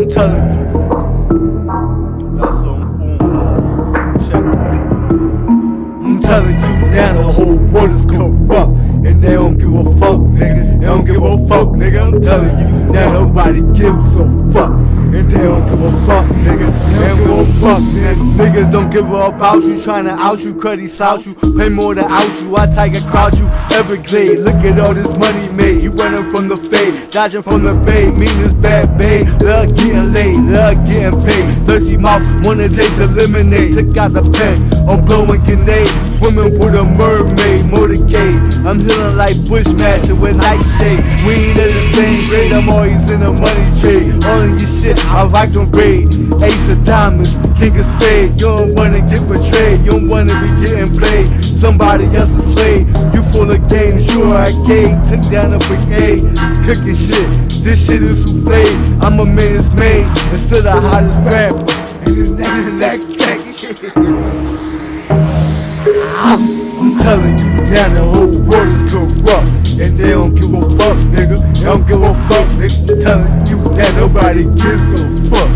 I'm telling you. That's on form. Check. I'm telling you now the whole world is corrupt. And they don't give a fuck, nigga. Don't give a fuck, nigga. I'm telling you, now nobody gives a fuck. And they don't give a fuck, nigga. They don't give a fuck, nigga. Niggas don't give a about you, trying to out you, cruddy slouch you, pay more than out you. I tiger crouch you, Everglade. Look at all this money made. You running from the fade, dodging from the bay. Mean this bad bay, love getting laid, love getting paid. Thirsty mouth, wanna taste the lemonade. Took out the pen, I'm blowing grenade. Swimming motorcade. I'm feeling like Bushmaster with nightshade. We ain't in the same grade, I'm always in the money trade. All in your shit, I rock and raid. Ace of diamonds, king of spades. You don't wanna get betrayed, you don't wanna be getting played. Somebody else's slave. You full of game, sure arcade. Took down a brigade, cooking shit. This shit is souffle. I'm a man's made, instead of hottest rapper. And the next, next track. I'm telling you now the whole is And they don't give a fuck, nigga. They don't give a fuck, nigga. Telling you now nobody gives a fuck.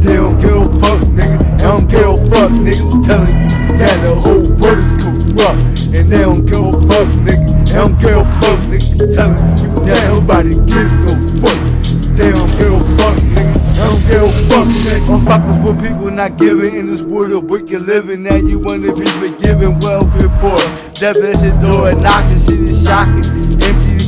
They don't give a fuck, nigga. They don't give a fuck, nigga. Telling you now the whole world is corrupt. And they don't give a fuck, nigga. They don't give a fuck, nigga. Telling you now nobody gives a fuck. They don't give a fuck, nigga. They don't give a fuck, nigga. I'm fucking with people not giving in this world of wicked living that you wanna be forgiven, welfare poor your door, knocking, shit is shocking.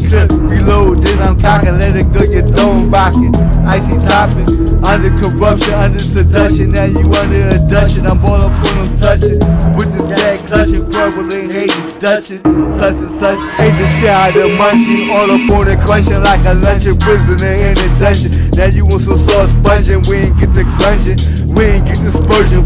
The clip, reload, then I'm cocking, let it go, your dome rocking. Icy topping, under corruption, under seduction. Now you under a dushin', I'm all up on them touching. With this bag clutching, crumbling, hating, dutching, such and such. Ain't the shit out of all up on it, crushing like a luncheon prisoner in a dungeon. Now you want some sauce sponging, we ain't get the grunging. We ain't get dispersion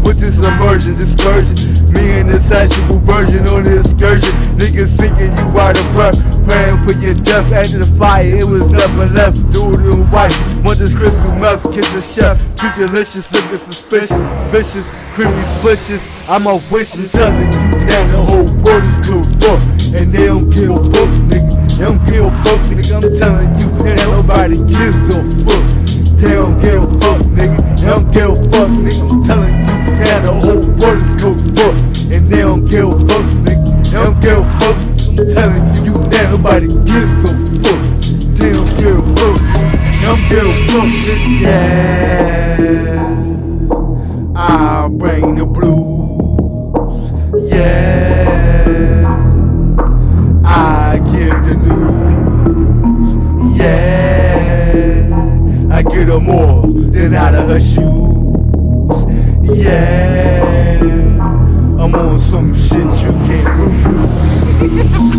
with this immersion, dispersion. Me and the sexual version on the excursion. Niggas thinking you out of breath. Praying for your death after the fire. It was nothing left. Dude white. Want this crystal meth. Kiss the chef. Too delicious. Looking suspicious. Vicious. Creepy splishes. I'm a wishing. Telling you now the whole world is corrupt. And they don't give a fuck, nigga. They don't give a fuck, nigga. I'm telling you that nobody gives a fuck. They don't give a fuck, nigga. They don't give a fuck, nigga. I'm telling you now the whole world is corrupt. And they don't give a fuck, nigga. They don't give a fuck. I'm telling you now nobody gives a fuck. They don't give a fuck. They don't give a fuck, nigga. Yeah. Get her more than out of her shoes. Yeah. I'm on some shit you can't refuse.